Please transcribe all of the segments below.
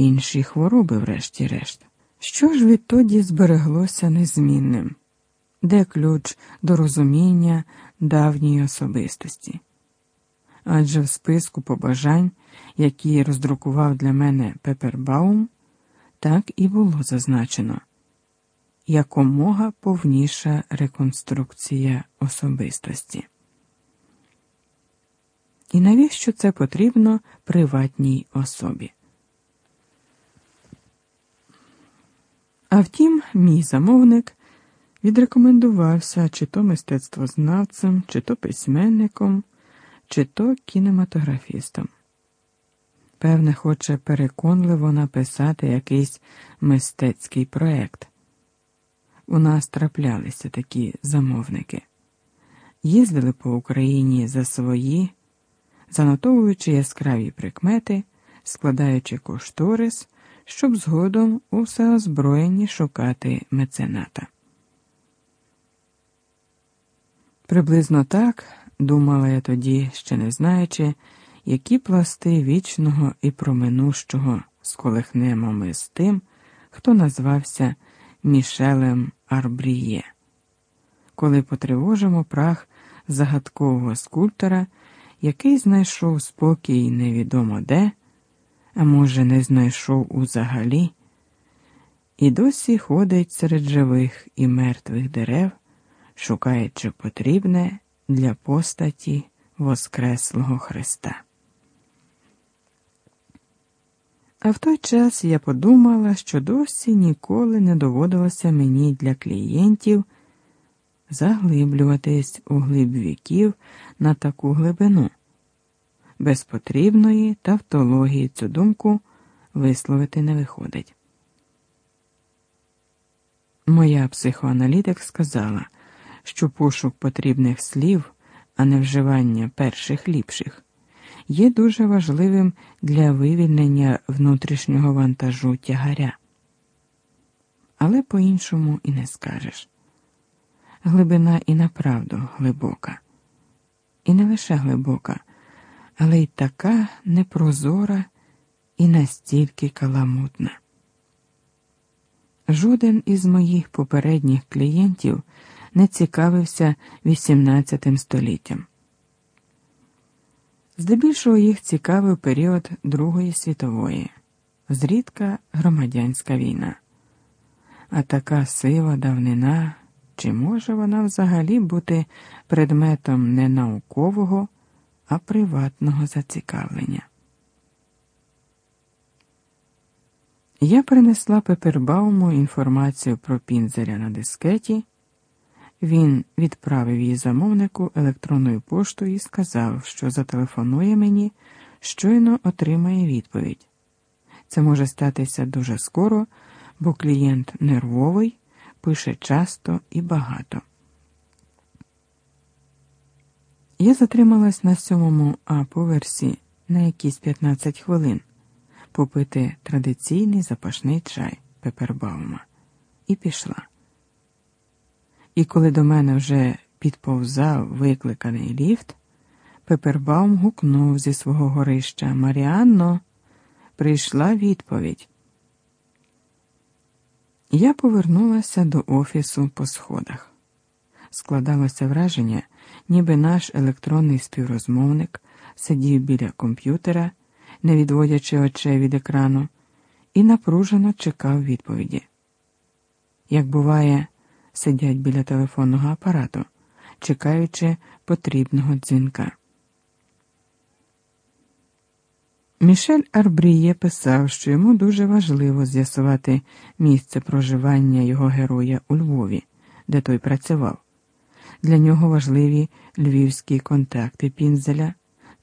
інші хвороби, врешті-решт. Що ж відтоді збереглося незмінним? Де ключ до розуміння давньої особистості? Адже в списку побажань, які роздрукував для мене Пепербаум, так і було зазначено якомога повніша реконструкція особистості. І навіщо це потрібно приватній особі? А втім, мій замовник відрекомендувався чи то мистецтвознавцем, чи то письменником, чи то кінематографістом. Певне, хоче переконливо написати якийсь мистецький проект. У нас траплялися такі замовники, їздили по Україні за свої, занотовуючи яскраві прикмети, складаючи кошторис, щоб згодом у всеозброєнні шукати мецената. Приблизно так думала я тоді, ще не знаючи, які пласти вічного і проминущого сколихнемо ми з тим, хто назвався Мішелем Арбріє, коли потривожимо прах загадкового скульптора, який знайшов спокій невідомо де, а може, не знайшов узагалі, і досі ходить серед живих і мертвих дерев, шукаючи потрібне для постаті Воскреслого Христа. А в той час я подумала, що досі ніколи не доводилося мені для клієнтів заглиблюватись у глиб віків на таку глибину. Без потрібної тавтології цю думку висловити не виходить. Моя психоаналітик сказала, що пошук потрібних слів, а не вживання перших ліпших є дуже важливим для вивільнення внутрішнього вантажу тягаря. Але по-іншому і не скажеш. Глибина і направду глибока, і не лише глибока, але й така непрозора і настільки каламутна. Жоден із моїх попередніх клієнтів не цікавився XVIII століттям. Здебільшого їх цікавив період Другої світової, зрідка громадянська війна. А така сива давнина, чи може вона взагалі бути предметом не наукового, а приватного зацікавлення? Я принесла Пепербауму інформацію про пінзеля на дискеті. Він відправив її замовнику електронною поштою і сказав, що зателефонує мені, щойно отримає відповідь. Це може статися дуже скоро, бо клієнт нервовий, пише часто і багато. Я затрималась на сьомому А поверсі на якісь 15 хвилин попити традиційний запашний чай Пепербаума і пішла. І коли до мене вже підповзав викликаний ліфт, Пепербаум гукнув зі свого горища Маріанно, прийшла відповідь. Я повернулася до офісу по сходах. Складалося враження, ніби наш електронний співрозмовник сидів біля комп'ютера, не відводячи очей від екрану, і напружено чекав відповіді. Як буває, сидять біля телефонного апарату, чекаючи потрібного дзвінка. Мішель Арбріє писав, що йому дуже важливо з'ясувати місце проживання його героя у Львові, де той працював. Для нього важливі львівські контакти Пінзеля,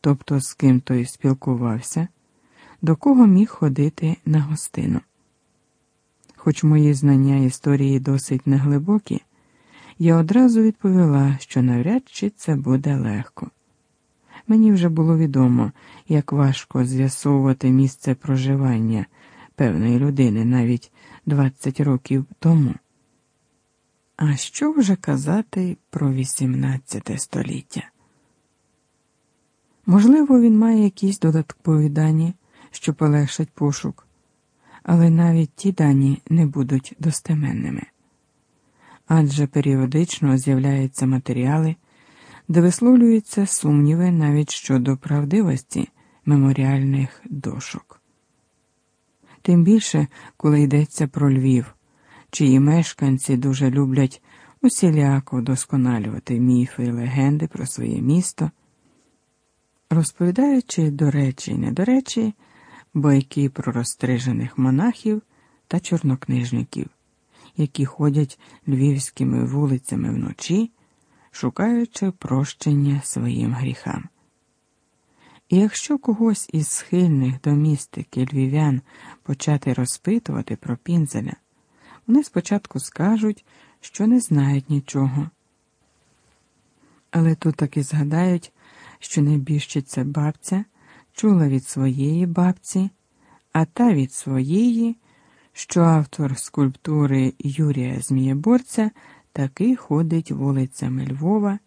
тобто з ким той спілкувався, до кого міг ходити на гостину. Хоч мої знання історії досить неглибокі, я одразу відповіла, що навряд чи це буде легко. Мені вже було відомо, як важко з'ясовувати місце проживання певної людини навіть 20 років тому. А що вже казати про 18 століття? Можливо, він має якісь додаткові дані, що полегшать пошук Але навіть ті дані не будуть достеменними. Адже періодично з'являються матеріали, де висловлюються сумніви навіть щодо правдивості меморіальних дошок. Тим більше, коли йдеться про Львів, чиї мешканці дуже люблять усіляко вдосконалювати міфи і легенди про своє місто, розповідаючи до речі і не до речі, байки про розстрижених монахів та чорнокнижників, які ходять львівськими вулицями вночі, шукаючи прощення своїм гріхам. І якщо когось із схильних до містики львів'ян почати розпитувати про пінзеля, вони спочатку скажуть, що не знають нічого. Але тут таки згадають, що небіжчиця бабця чула від своєї бабці, а та від своєї, що автор скульптури Юрія Змієборця таки ходить вулицями Львова